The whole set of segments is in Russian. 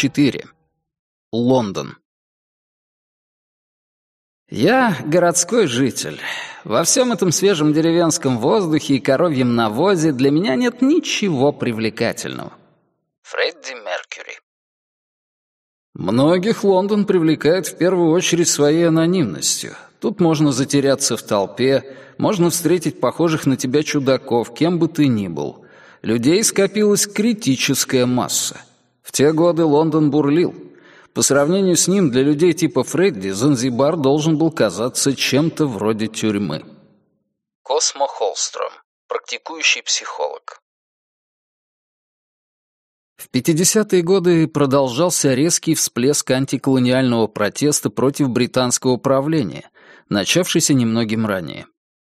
4. Лондон. Я городской житель. Во всем этом свежем деревенском воздухе и коровьем навозе для меня нет ничего привлекательного. Фредди Меркьюри. Многих Лондон привлекает в первую очередь своей анонимностью. Тут можно затеряться в толпе, можно встретить похожих на тебя чудаков, кем бы ты ни был. Людей скопилась критическая масса. В те годы Лондон бурлил. По сравнению с ним для людей типа Фредди Занзибар должен был казаться чем-то вроде тюрьмы. Космо Холстром, практикующий психолог. В 50-е годы продолжался резкий всплеск антиколониального протеста против британского правления, начавшийся немногим ранее.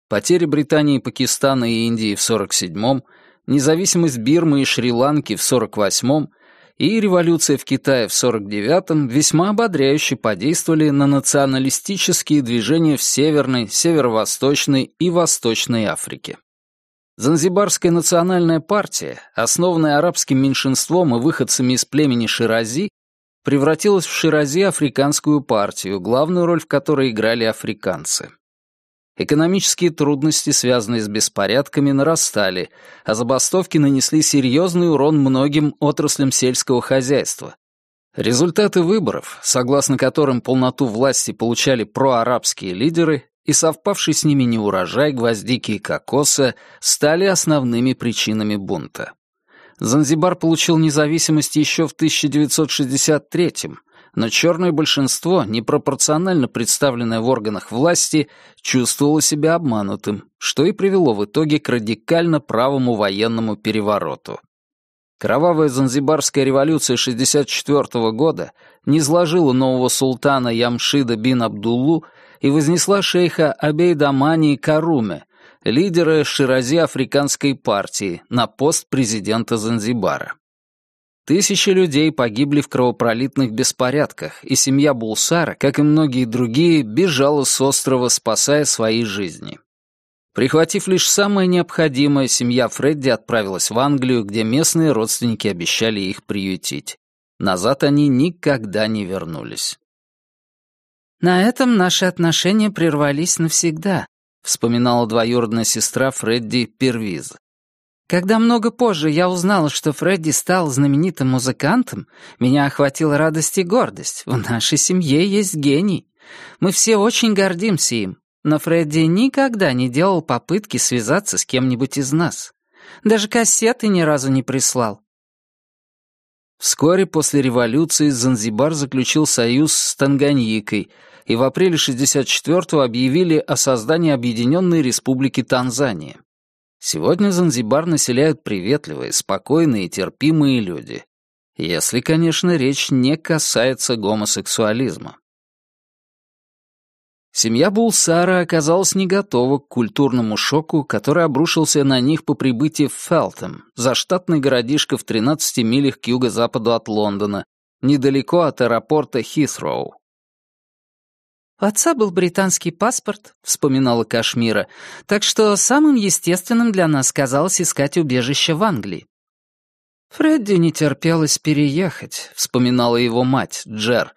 Потери Британии, Пакистана и Индии в 47-м, независимость Бирмы и Шри-Ланки в 48-м и революция в Китае в 49-м весьма ободряюще подействовали на националистические движения в Северной, Северо-Восточной и Восточной Африке. Занзибарская национальная партия, основанная арабским меньшинством и выходцами из племени Ширази, превратилась в Ширази африканскую партию, главную роль в которой играли африканцы. Экономические трудности, связанные с беспорядками, нарастали, а забастовки нанесли серьезный урон многим отраслям сельского хозяйства. Результаты выборов, согласно которым полноту власти получали проарабские лидеры, и совпавший с ними неурожай гвоздики и кокоса стали основными причинами бунта. Занзибар получил независимость еще в 1963-м, но черное большинство, непропорционально представленное в органах власти, чувствовало себя обманутым, что и привело в итоге к радикально правому военному перевороту. Кровавая Занзибарская революция 1964 года низложила нового султана Ямшида бин Абдуллу и вознесла шейха Абейдамани Каруме, лидера Ширази Африканской партии, на пост президента Занзибара. Тысячи людей погибли в кровопролитных беспорядках, и семья Булсара, как и многие другие, бежала с острова, спасая свои жизни. Прихватив лишь самое необходимое, семья Фредди отправилась в Англию, где местные родственники обещали их приютить. Назад они никогда не вернулись. «На этом наши отношения прервались навсегда», — вспоминала двоюродная сестра Фредди Первиз. Когда много позже я узнала, что Фредди стал знаменитым музыкантом, меня охватила радость и гордость. В нашей семье есть гений. Мы все очень гордимся им. Но Фредди никогда не делал попытки связаться с кем-нибудь из нас. Даже кассеты ни разу не прислал. Вскоре после революции Занзибар заключил союз с Танганьикой, и в апреле 64-го объявили о создании Объединенной Республики Танзания. Сегодня Занзибар населяют приветливые, спокойные и терпимые люди. Если, конечно, речь не касается гомосексуализма. Семья Булсара оказалась не готова к культурному шоку, который обрушился на них по прибытии в Фелтем, заштатный городишко в 13 милях к юго-западу от Лондона, недалеко от аэропорта Хитроу. «У отца был британский паспорт», — вспоминала Кашмира, «так что самым естественным для нас казалось искать убежище в Англии». «Фредди не терпелось переехать», — вспоминала его мать, Джер.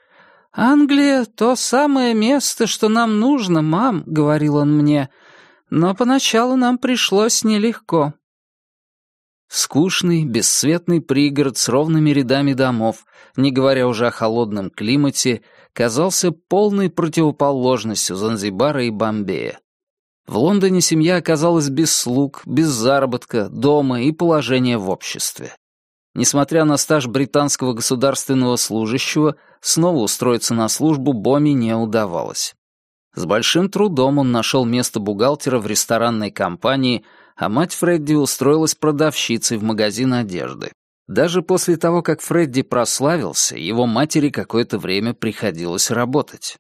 «Англия — то самое место, что нам нужно, мам», — говорил он мне. «Но поначалу нам пришлось нелегко». Скучный, бесцветный пригород с ровными рядами домов, не говоря уже о холодном климате, казался полной противоположностью Занзибара и Бомбея. В Лондоне семья оказалась без слуг, без заработка, дома и положения в обществе. Несмотря на стаж британского государственного служащего, снова устроиться на службу Боми не удавалось. С большим трудом он нашел место бухгалтера в ресторанной компании, а мать Фредди устроилась продавщицей в магазин одежды. Даже после того, как Фредди прославился, его матери какое-то время приходилось работать.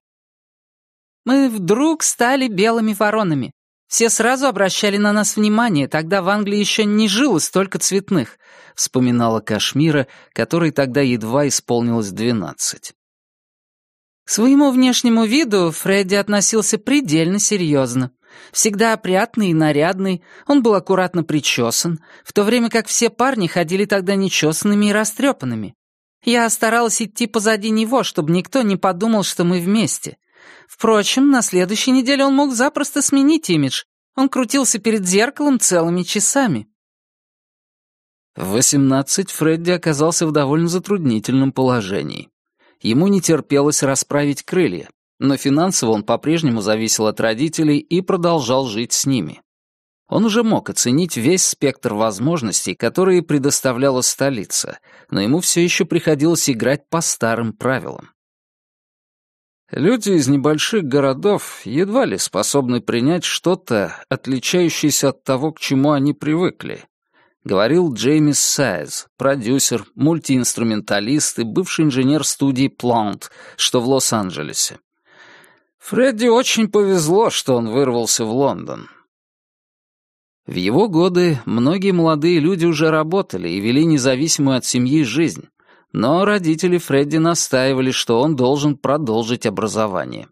«Мы вдруг стали белыми воронами. Все сразу обращали на нас внимание, тогда в Англии еще не жило столько цветных», — вспоминала Кашмира, которой тогда едва исполнилось двенадцать. К своему внешнему виду Фредди относился предельно серьезно. Всегда опрятный и нарядный, он был аккуратно причесан, в то время как все парни ходили тогда нечесанными и растрепанными. Я старалась идти позади него, чтобы никто не подумал, что мы вместе. Впрочем, на следующей неделе он мог запросто сменить имидж. Он крутился перед зеркалом целыми часами. В 18 Фредди оказался в довольно затруднительном положении. Ему не терпелось расправить крылья, но финансово он по-прежнему зависел от родителей и продолжал жить с ними. Он уже мог оценить весь спектр возможностей, которые предоставляла столица, но ему все еще приходилось играть по старым правилам. Люди из небольших городов едва ли способны принять что-то, отличающееся от того, к чему они привыкли, говорил Джеймис Сайз, продюсер, мультиинструменталист и бывший инженер студии Plant, что в Лос-Анджелесе. Фредди очень повезло, что он вырвался в Лондон. В его годы многие молодые люди уже работали и вели независимую от семьи жизнь, но родители Фредди настаивали, что он должен продолжить образование.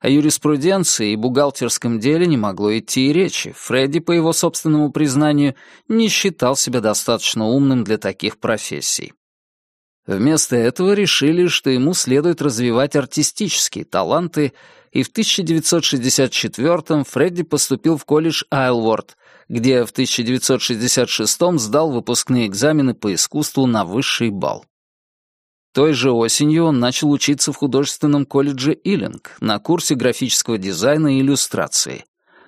О юриспруденции и бухгалтерском деле не могло идти и речи. Фредди, по его собственному признанию, не считал себя достаточно умным для таких профессий. Вместо этого решили, что ему следует развивать артистические таланты, и в 1964-м Фредди поступил в колледж Айлворд, где в 1966-м сдал выпускные экзамены по искусству на высший балл. Той же осенью он начал учиться в художественном колледже Иллинг на курсе графического дизайна и иллюстрации.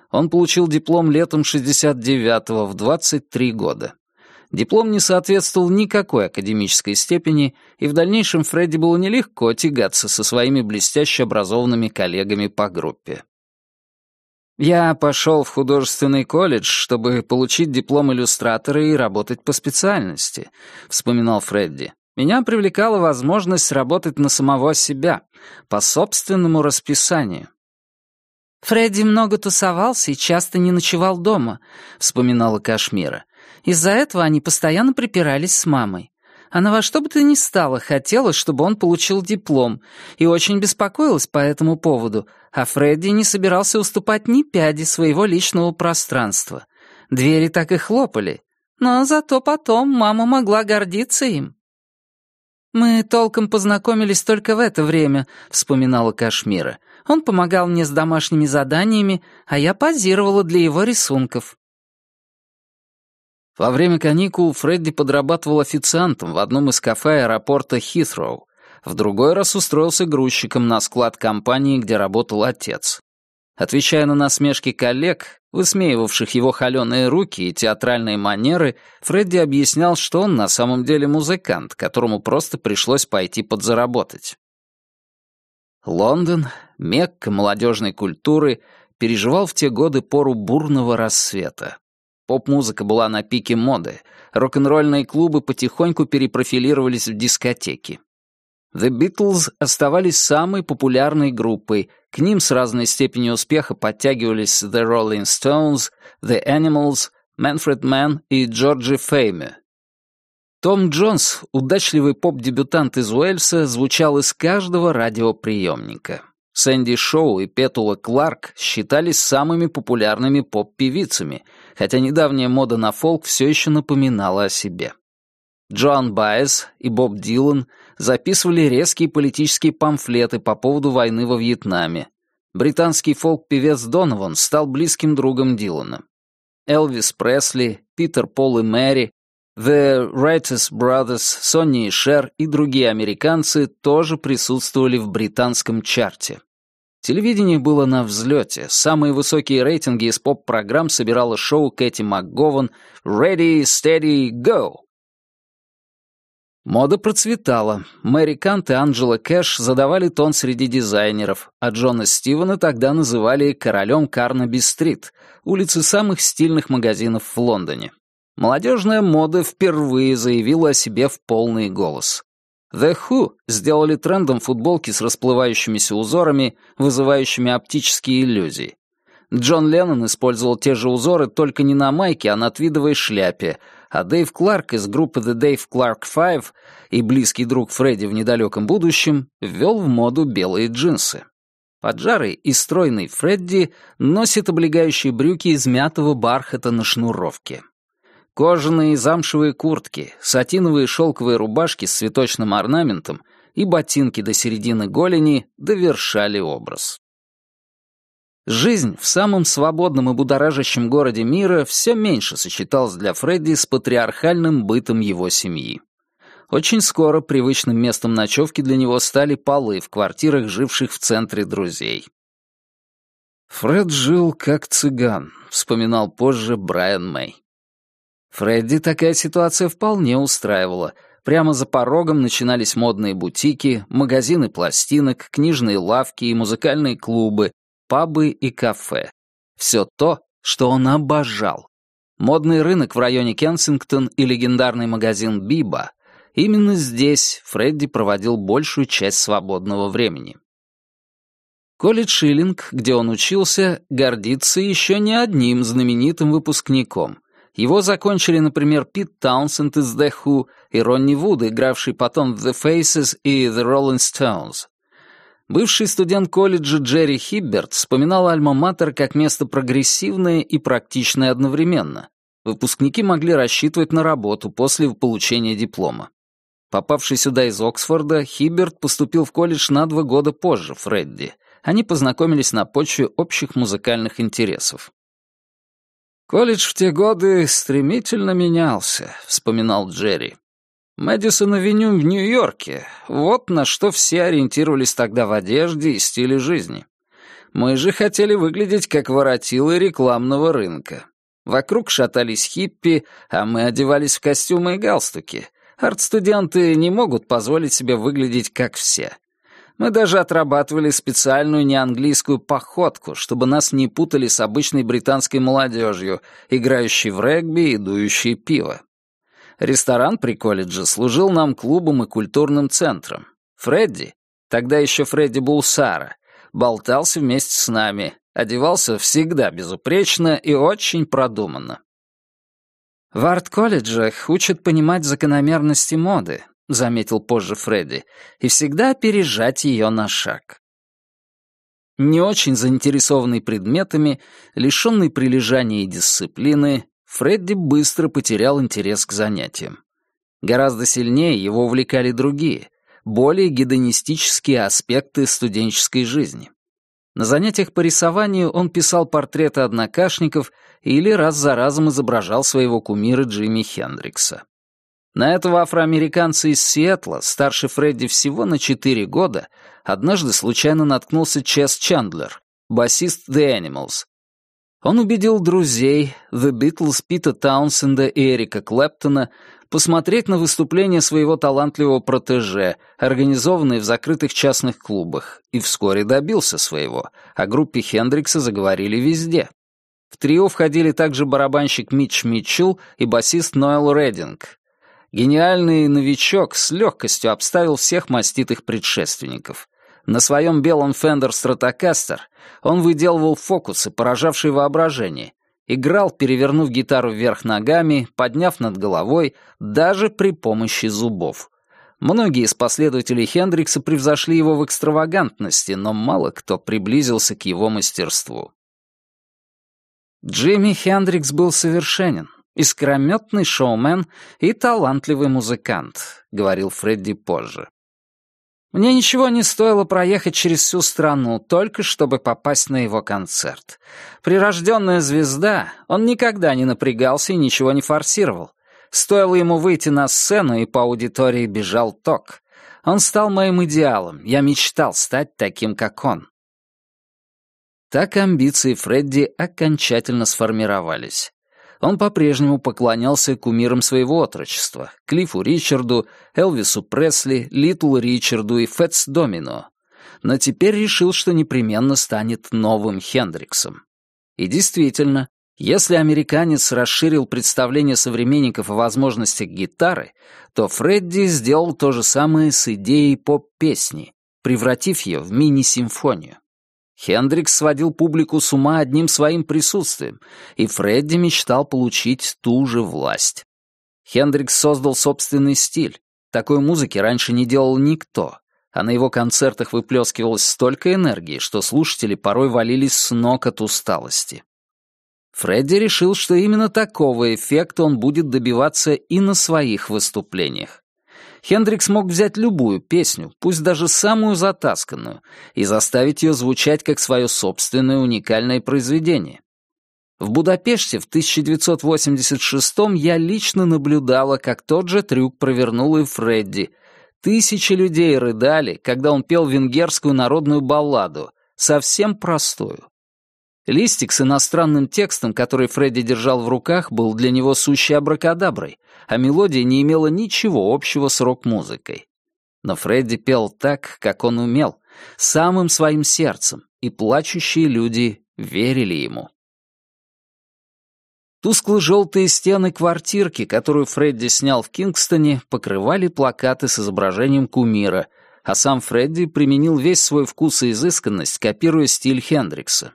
Он получил диплом летом 69-го в 23 года. Диплом не соответствовал никакой академической степени, и в дальнейшем Фредди было нелегко тягаться со своими блестяще образованными коллегами по группе. «Я пошел в художественный колледж, чтобы получить диплом иллюстратора и работать по специальности», — вспоминал Фредди. Меня привлекала возможность работать на самого себя, по собственному расписанию. «Фредди много тусовался и часто не ночевал дома», — вспоминала Кашмира. «Из-за этого они постоянно припирались с мамой. Она во что бы то ни стало хотела, чтобы он получил диплом, и очень беспокоилась по этому поводу, а Фредди не собирался уступать ни пяди своего личного пространства. Двери так и хлопали, но зато потом мама могла гордиться им. «Мы толком познакомились только в это время», — вспоминала Кашмира. «Он помогал мне с домашними заданиями, а я позировала для его рисунков». Во время каникул Фредди подрабатывал официантом в одном из кафе аэропорта Хитроу. В другой раз устроился грузчиком на склад компании, где работал отец. Отвечая на насмешки коллег, высмеивавших его холеные руки и театральные манеры, Фредди объяснял, что он на самом деле музыкант, которому просто пришлось пойти подзаработать. Лондон, Мекка молодежной культуры, переживал в те годы пору бурного рассвета. Поп-музыка была на пике моды, рок-н-ролльные клубы потихоньку перепрофилировались в дискотеки. The Beatles оставались самой популярной группой, к ним с разной степенью успеха подтягивались The Rolling Stones, The Animals, Manfred Mann и Джорджи Фейме. Том Джонс, удачливый поп-дебютант из Уэльса, звучал из каждого радиоприемника. Сэнди Шоу и Петула Кларк считались самыми популярными поп-певицами, хотя недавняя мода на фолк все еще напоминала о себе. Джоан Байес и Боб Дилан записывали резкие политические памфлеты по поводу войны во Вьетнаме. Британский фолк-певец Донован стал близким другом Дилана. Элвис Пресли, Питер Пол и Мэри, The Writers Brothers, Сонни и Шер и другие американцы тоже присутствовали в британском чарте. Телевидение было на взлете. Самые высокие рейтинги из поп-программ собирало шоу Кэти МакГован «Ready, Steady, Go», Мода процветала. Мэри Кант и Анджела Кэш задавали тон среди дизайнеров, а Джона Стивена тогда называли королем Карнаби-стрит, улицы самых стильных магазинов в Лондоне. Молодежная мода впервые заявила о себе в полный голос. The Who сделали трендом футболки с расплывающимися узорами, вызывающими оптические иллюзии. Джон Леннон использовал те же узоры только не на майке, а на твидовой шляпе, а Дэйв Кларк из группы The Dave Clark Five и близкий друг Фредди в недалеком будущем ввел в моду белые джинсы. Поджарый и стройный Фредди носит облегающие брюки из мятого бархата на шнуровке. Кожаные и замшевые куртки, сатиновые шелковые рубашки с цветочным орнаментом и ботинки до середины голени довершали образ. Жизнь в самом свободном и будоражащем городе мира все меньше сочеталась для Фредди с патриархальным бытом его семьи. Очень скоро привычным местом ночевки для него стали полы в квартирах, живших в центре друзей. «Фред жил как цыган», — вспоминал позже Брайан Мэй. Фредди такая ситуация вполне устраивала. Прямо за порогом начинались модные бутики, магазины пластинок, книжные лавки и музыкальные клубы, пабы и кафе. Все то, что он обожал. Модный рынок в районе Кенсингтон и легендарный магазин «Биба» Именно здесь Фредди проводил большую часть свободного времени. Колледж Шиллинг, где он учился, гордится еще не одним знаменитым выпускником. Его закончили, например, Пит Таунсенд из The Who и Ронни Вуд, игравший потом в The Faces и The Rolling Stones. Бывший студент колледжа Джерри Хибберт вспоминал Альма-Матер как место прогрессивное и практичное одновременно. Выпускники могли рассчитывать на работу после получения диплома. Попавший сюда из Оксфорда, Хиберт поступил в колледж на два года позже Фредди. Они познакомились на почве общих музыкальных интересов. «Колледж в те годы стремительно менялся», — вспоминал Джерри. «Мэдисон-авеню в Нью-Йорке — вот на что все ориентировались тогда в одежде и стиле жизни. Мы же хотели выглядеть как воротилы рекламного рынка. Вокруг шатались хиппи, а мы одевались в костюмы и галстуки — Арт-студенты не могут позволить себе выглядеть как все. Мы даже отрабатывали специальную неанглийскую походку, чтобы нас не путали с обычной британской молодежью, играющей в регби и дующей пиво. Ресторан при колледже служил нам клубом и культурным центром. Фредди, тогда еще Фредди Булсара, болтался вместе с нами, одевался всегда безупречно и очень продуманно. «В арт-колледжах учат понимать закономерности моды», — заметил позже Фредди, «и всегда опережать ее на шаг». Не очень заинтересованный предметами, лишенный прилежания и дисциплины, Фредди быстро потерял интерес к занятиям. Гораздо сильнее его увлекали другие, более гедонистические аспекты студенческой жизни. На занятиях по рисованию он писал портреты однокашников или раз за разом изображал своего кумира Джимми Хендрикса. На этого афроамериканца из Сиэтла, старше Фредди всего на 4 года, однажды случайно наткнулся Чес Чандлер, басист The Animals. Он убедил друзей, The Beatles, Пита Таунсенда и Эрика Клэптона посмотреть на выступления своего талантливого протеже, организованные в закрытых частных клубах, и вскоре добился своего, о группе Хендрикса заговорили везде. В трио входили также барабанщик Митч Митчелл и басист Ноэл Реддинг. Гениальный новичок с легкостью обставил всех маститых предшественников. На своем белом Fender Stratocaster он выделывал фокусы, поражавшие воображение, Играл, перевернув гитару вверх ногами, подняв над головой, даже при помощи зубов. Многие из последователей Хендрикса превзошли его в экстравагантности, но мало кто приблизился к его мастерству. Джимми Хендрикс был совершенен, искрометный шоумен и талантливый музыкант, говорил Фредди позже. Мне ничего не стоило проехать через всю страну, только чтобы попасть на его концерт. Прирожденная звезда, он никогда не напрягался и ничего не форсировал. Стоило ему выйти на сцену, и по аудитории бежал ток. Он стал моим идеалом, я мечтал стать таким, как он. Так амбиции Фредди окончательно сформировались он по-прежнему поклонялся кумирам своего отрочества — Клиффу Ричарду, Элвису Пресли, Литл Ричарду и Фэтс Домино. Но теперь решил, что непременно станет новым Хендриксом. И действительно, если американец расширил представление современников о возможностях гитары, то Фредди сделал то же самое с идеей поп-песни, превратив ее в мини-симфонию. Хендрикс сводил публику с ума одним своим присутствием, и Фредди мечтал получить ту же власть. Хендрикс создал собственный стиль. Такой музыки раньше не делал никто, а на его концертах выплескивалось столько энергии, что слушатели порой валились с ног от усталости. Фредди решил, что именно такого эффекта он будет добиваться и на своих выступлениях. Хендрикс мог взять любую песню, пусть даже самую затасканную, и заставить ее звучать как свое собственное уникальное произведение. В Будапеште в 1986 я лично наблюдала, как тот же трюк провернул и Фредди. Тысячи людей рыдали, когда он пел венгерскую народную балладу, совсем простую. Листик с иностранным текстом, который Фредди держал в руках, был для него сущей абракадаброй, а мелодия не имела ничего общего с рок-музыкой. Но Фредди пел так, как он умел, самым своим сердцем, и плачущие люди верили ему. Тускло-желтые стены квартирки, которую Фредди снял в Кингстоне, покрывали плакаты с изображением кумира, а сам Фредди применил весь свой вкус и изысканность, копируя стиль Хендрикса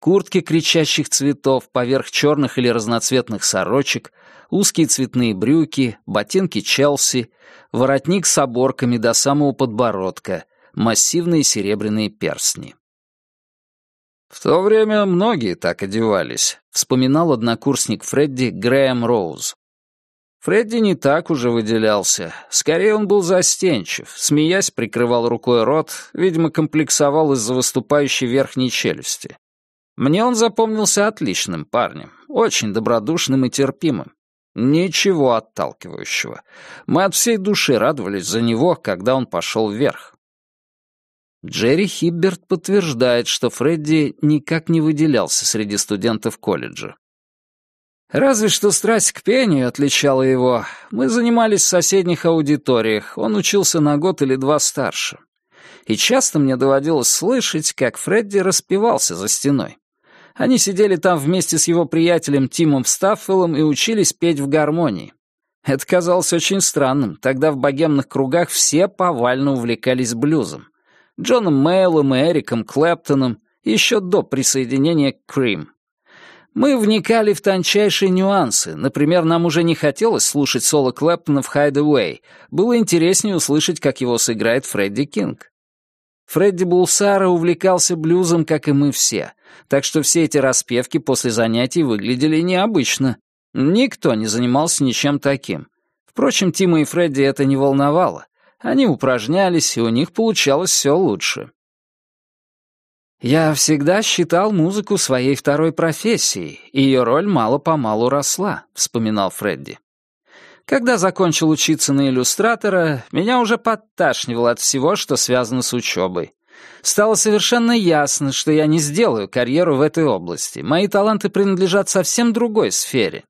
куртки кричащих цветов поверх черных или разноцветных сорочек, узкие цветные брюки, ботинки Челси, воротник с оборками до самого подбородка, массивные серебряные перстни. «В то время многие так одевались», — вспоминал однокурсник Фредди Грэм Роуз. Фредди не так уже выделялся. Скорее, он был застенчив, смеясь, прикрывал рукой рот, видимо, комплексовал из-за выступающей верхней челюсти. Мне он запомнился отличным парнем, очень добродушным и терпимым. Ничего отталкивающего. Мы от всей души радовались за него, когда он пошел вверх. Джерри Хибберт подтверждает, что Фредди никак не выделялся среди студентов колледжа. Разве что страсть к пению отличала его. Мы занимались в соседних аудиториях, он учился на год или два старше. И часто мне доводилось слышать, как Фредди распевался за стеной. Они сидели там вместе с его приятелем Тимом Стаффелом и учились петь в гармонии. Это казалось очень странным, тогда в богемных кругах все повально увлекались блюзом. Джоном Мейлом и Эриком Клэптоном еще до присоединения к Крим. Мы вникали в тончайшие нюансы. Например, нам уже не хотелось слушать соло Клэптона в «Hideaway». Было интереснее услышать, как его сыграет Фредди Кинг. Фредди Булсара увлекался блюзом, как и мы все, так что все эти распевки после занятий выглядели необычно. Никто не занимался ничем таким. Впрочем, Тима и Фредди это не волновало. Они упражнялись, и у них получалось все лучше. «Я всегда считал музыку своей второй профессией, и ее роль мало-помалу росла», — вспоминал Фредди. Когда закончил учиться на иллюстратора, меня уже подташнивало от всего, что связано с учебой. Стало совершенно ясно, что я не сделаю карьеру в этой области. Мои таланты принадлежат совсем другой сфере.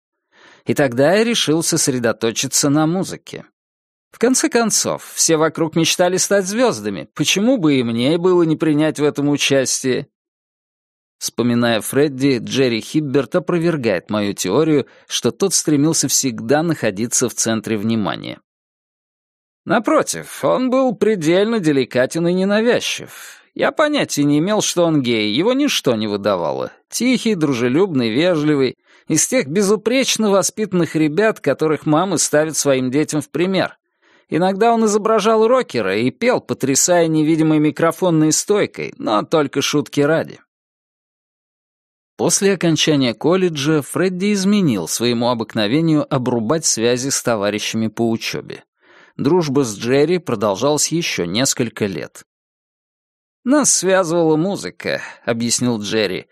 И тогда я решил сосредоточиться на музыке. В конце концов, все вокруг мечтали стать звездами. Почему бы и мне было не принять в этом участие? Вспоминая Фредди, Джерри Хибберт опровергает мою теорию, что тот стремился всегда находиться в центре внимания. Напротив, он был предельно деликатен и ненавязчив. Я понятия не имел, что он гей, его ничто не выдавало. Тихий, дружелюбный, вежливый, из тех безупречно воспитанных ребят, которых мамы ставят своим детям в пример. Иногда он изображал рокера и пел, потрясая невидимой микрофонной стойкой, но только шутки ради. После окончания колледжа Фредди изменил своему обыкновению обрубать связи с товарищами по учебе. Дружба с Джерри продолжалась еще несколько лет. «Нас связывала музыка», — объяснил Джерри.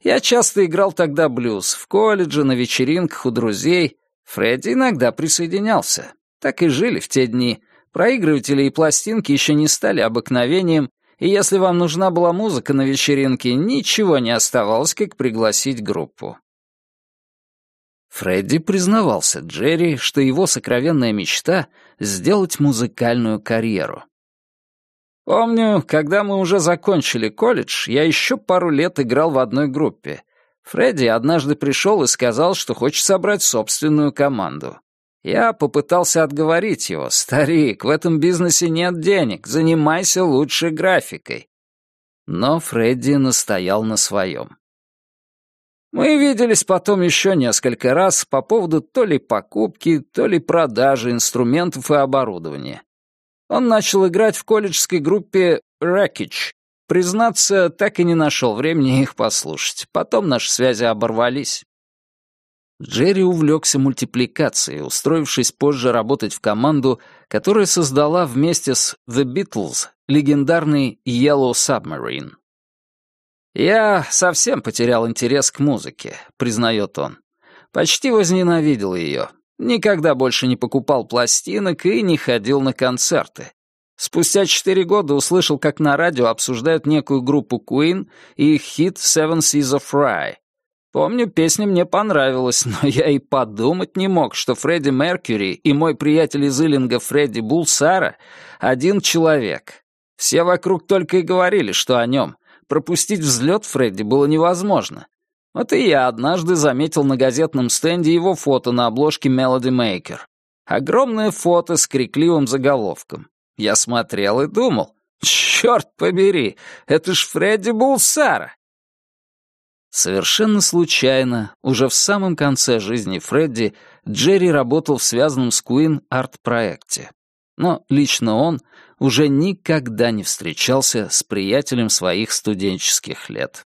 «Я часто играл тогда блюз, в колледже, на вечеринках у друзей. Фредди иногда присоединялся. Так и жили в те дни. Проигрыватели и пластинки еще не стали обыкновением, и если вам нужна была музыка на вечеринке, ничего не оставалось, как пригласить группу. Фредди признавался Джерри, что его сокровенная мечта — сделать музыкальную карьеру. «Помню, когда мы уже закончили колледж, я еще пару лет играл в одной группе. Фредди однажды пришел и сказал, что хочет собрать собственную команду. Я попытался отговорить его. «Старик, в этом бизнесе нет денег, занимайся лучше графикой». Но Фредди настоял на своем. Мы виделись потом еще несколько раз по поводу то ли покупки, то ли продажи инструментов и оборудования. Он начал играть в колледжской группе «Wreckage», Признаться, так и не нашел времени их послушать. Потом наши связи оборвались. Джерри увлекся мультипликацией, устроившись позже работать в команду, которая создала вместе с The Beatles легендарный Yellow Submarine. «Я совсем потерял интерес к музыке», — признает он. «Почти возненавидел ее. Никогда больше не покупал пластинок и не ходил на концерты. Спустя четыре года услышал, как на радио обсуждают некую группу Queen и их хит «Seven Seas of Rye», Помню, песня мне понравилась, но я и подумать не мог, что Фредди Меркьюри и мой приятель из Иллинга Фредди Булсара — один человек. Все вокруг только и говорили, что о нем. Пропустить взлет Фредди было невозможно. Вот и я однажды заметил на газетном стенде его фото на обложке Melody Maker. Огромное фото с крикливым заголовком. Я смотрел и думал, «Черт побери, это ж Фредди Булсара!» Совершенно случайно, уже в самом конце жизни Фредди, Джерри работал в связанном с Куин арт-проекте. Но лично он уже никогда не встречался с приятелем своих студенческих лет.